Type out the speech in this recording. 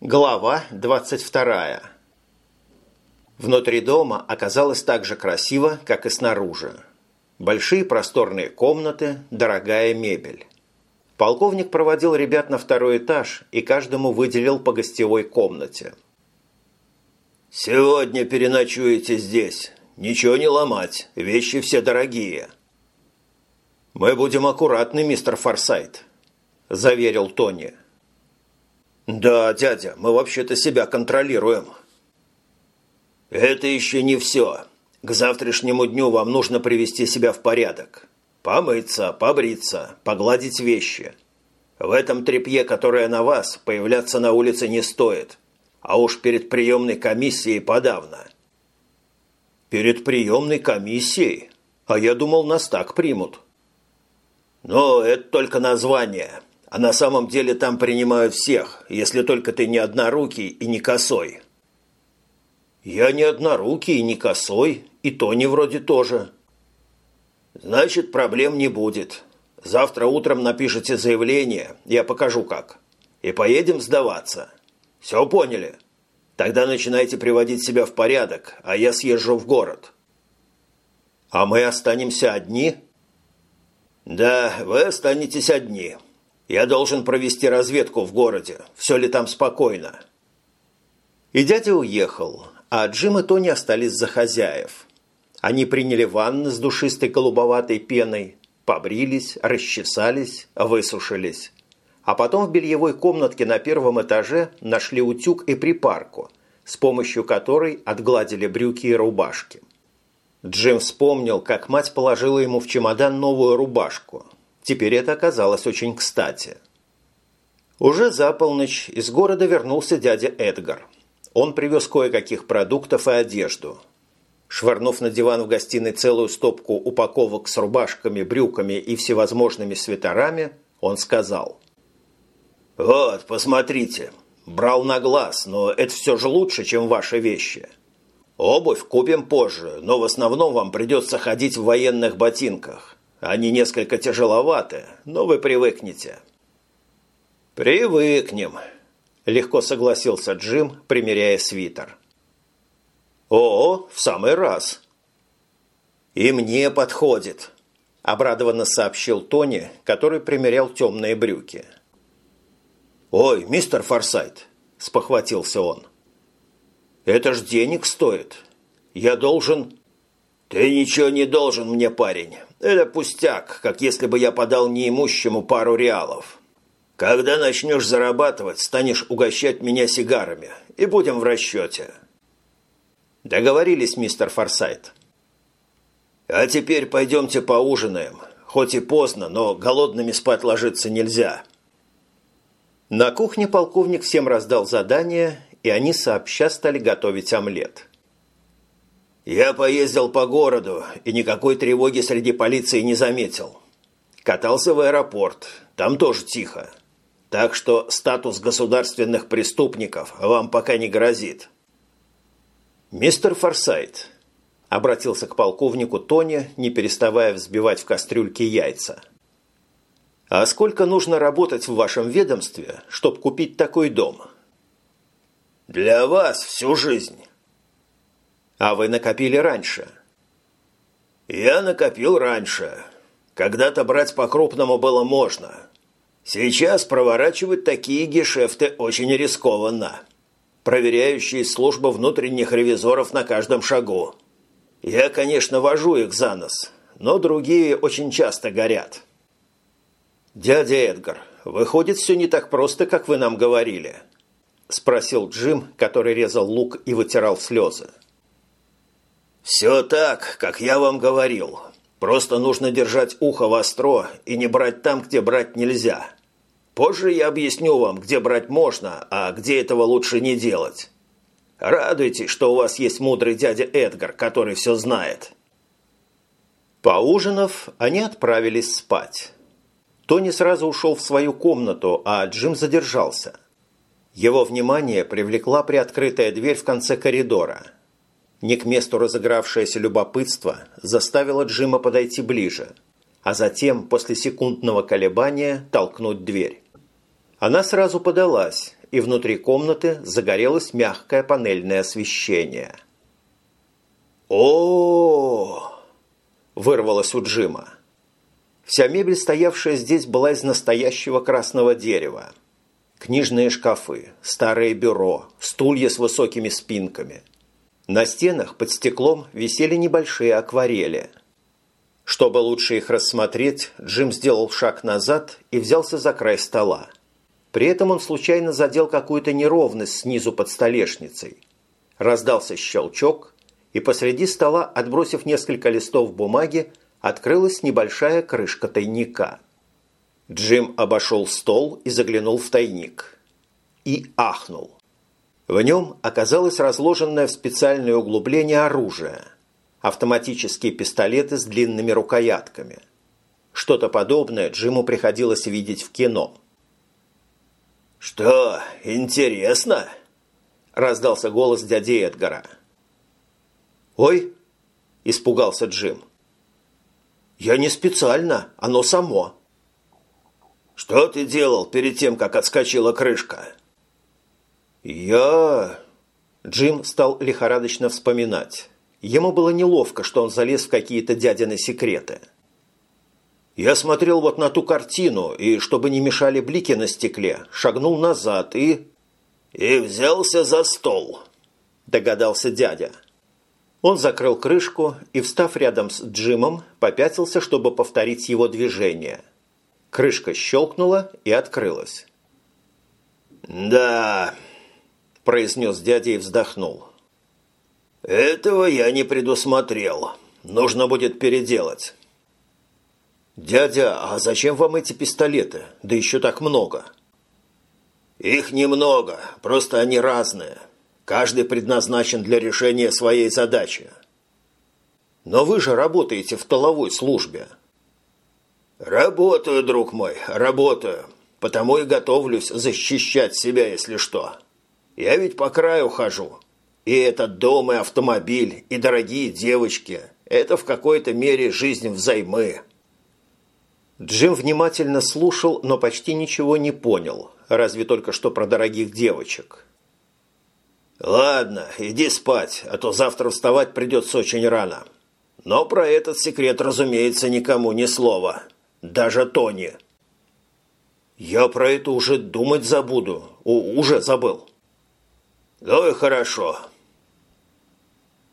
Глава 22. Внутри дома оказалось так же красиво, как и снаружи. Большие просторные комнаты, дорогая мебель. Полковник проводил ребят на второй этаж и каждому выделил по гостевой комнате. «Сегодня переночуете здесь. Ничего не ломать, вещи все дорогие». «Мы будем аккуратны, мистер Форсайт», – заверил Тони. «Да, дядя, мы вообще-то себя контролируем». «Это еще не все. К завтрашнему дню вам нужно привести себя в порядок. Помыться, побриться, погладить вещи. В этом тряпье, которое на вас, появляться на улице не стоит. А уж перед приемной комиссией подавно». «Перед приемной комиссией? А я думал, нас так примут». «Ну, это только название». А на самом деле там принимают всех, если только ты не однорукий и не косой. Я не однорукий и не косой, и Тони вроде тоже. Значит, проблем не будет. Завтра утром напишите заявление, я покажу как. И поедем сдаваться. Все поняли? Тогда начинайте приводить себя в порядок, а я съезжу в город. А мы останемся одни? Да, вы останетесь одни. Я должен провести разведку в городе. Все ли там спокойно?» И дядя уехал, а Джим и Тони остались за хозяев. Они приняли ванны с душистой голубоватой пеной, побрились, расчесались, высушились. А потом в бельевой комнатке на первом этаже нашли утюг и припарку, с помощью которой отгладили брюки и рубашки. Джим вспомнил, как мать положила ему в чемодан новую рубашку – Теперь это оказалось очень кстати. Уже за полночь из города вернулся дядя Эдгар. Он привез кое-каких продуктов и одежду. Швырнув на диван в гостиной целую стопку упаковок с рубашками, брюками и всевозможными свитерами, он сказал. «Вот, посмотрите. Брал на глаз, но это все же лучше, чем ваши вещи. Обувь купим позже, но в основном вам придется ходить в военных ботинках. Они несколько тяжеловаты, но вы привыкнете». «Привыкнем», – легко согласился Джим, примеряя свитер. «О, в самый раз». «И мне подходит», – обрадованно сообщил Тони, который примерял темные брюки. «Ой, мистер Форсайт», – спохватился он. «Это ж денег стоит. Я должен...» «Ты ничего не должен мне, парень. Это пустяк, как если бы я подал неимущему пару реалов. Когда начнешь зарабатывать, станешь угощать меня сигарами, и будем в расчете». «Договорились, мистер Форсайт». «А теперь пойдемте поужинаем. Хоть и поздно, но голодными спать ложиться нельзя». На кухне полковник всем раздал задание, и они сообща стали готовить омлет. Я поездил по городу и никакой тревоги среди полиции не заметил. Катался в аэропорт, там тоже тихо. Так что статус государственных преступников вам пока не грозит. «Мистер Форсайт», – обратился к полковнику Тони, не переставая взбивать в кастрюльке яйца. «А сколько нужно работать в вашем ведомстве, чтобы купить такой дом?» «Для вас всю жизнь». А вы накопили раньше? Я накопил раньше. Когда-то брать по-крупному было можно. Сейчас проворачивать такие гешефты очень рискованно. Проверяющие службы внутренних ревизоров на каждом шагу. Я, конечно, вожу их за нос, но другие очень часто горят. «Дядя Эдгар, выходит, все не так просто, как вы нам говорили?» – спросил Джим, который резал лук и вытирал слезы. «Все так, как я вам говорил. Просто нужно держать ухо востро и не брать там, где брать нельзя. Позже я объясню вам, где брать можно, а где этого лучше не делать. Радуйтесь, что у вас есть мудрый дядя Эдгар, который все знает». Поужинав, они отправились спать. Тони сразу ушел в свою комнату, а Джим задержался. Его внимание привлекла приоткрытая дверь в конце коридора – не к месту разыгравшееся любопытство заставило Джима подойти ближе, а затем, после секундного колебания, толкнуть дверь. Она сразу подалась, и внутри комнаты загорелось мягкое панельное освещение. о, вырвалось у Джима. Вся мебель, стоявшая здесь, была из настоящего красного дерева. Книжные шкафы, старое бюро, стулья с высокими спинками. На стенах под стеклом висели небольшие акварели. Чтобы лучше их рассмотреть, Джим сделал шаг назад и взялся за край стола. При этом он случайно задел какую-то неровность снизу под столешницей. Раздался щелчок, и посреди стола, отбросив несколько листов бумаги, открылась небольшая крышка тайника. Джим обошел стол и заглянул в тайник. И ахнул. В нем оказалось разложенное в специальное углубление оружие. Автоматические пистолеты с длинными рукоятками. Что-то подобное Джиму приходилось видеть в кино – «Что, интересно?» – раздался голос дяди Эдгара. «Ой!» – испугался Джим. «Я не специально, оно само». «Что ты делал перед тем, как отскочила крышка?» «Я...» Джим стал лихорадочно вспоминать. Ему было неловко, что он залез в какие-то дядины секреты. Я смотрел вот на ту картину, и, чтобы не мешали блики на стекле, шагнул назад и... «И взялся за стол», – догадался дядя. Он закрыл крышку и, встав рядом с Джимом, попятился, чтобы повторить его движение. Крышка щелкнула и открылась. «Да», – произнес дядя и вздохнул. «Этого я не предусмотрел. Нужно будет переделать». «Дядя, а зачем вам эти пистолеты? Да еще так много!» «Их немного, просто они разные. Каждый предназначен для решения своей задачи». «Но вы же работаете в толовой службе». «Работаю, друг мой, работаю. Потому и готовлюсь защищать себя, если что. Я ведь по краю хожу. И этот дом, и автомобиль, и дорогие девочки – это в какой-то мере жизнь взаймы». Джим внимательно слушал, но почти ничего не понял, разве только что про дорогих девочек. «Ладно, иди спать, а то завтра вставать придется очень рано. Но про этот секрет, разумеется, никому ни слова. Даже Тони». «Я про это уже думать забуду. У уже забыл». «Ну и хорошо.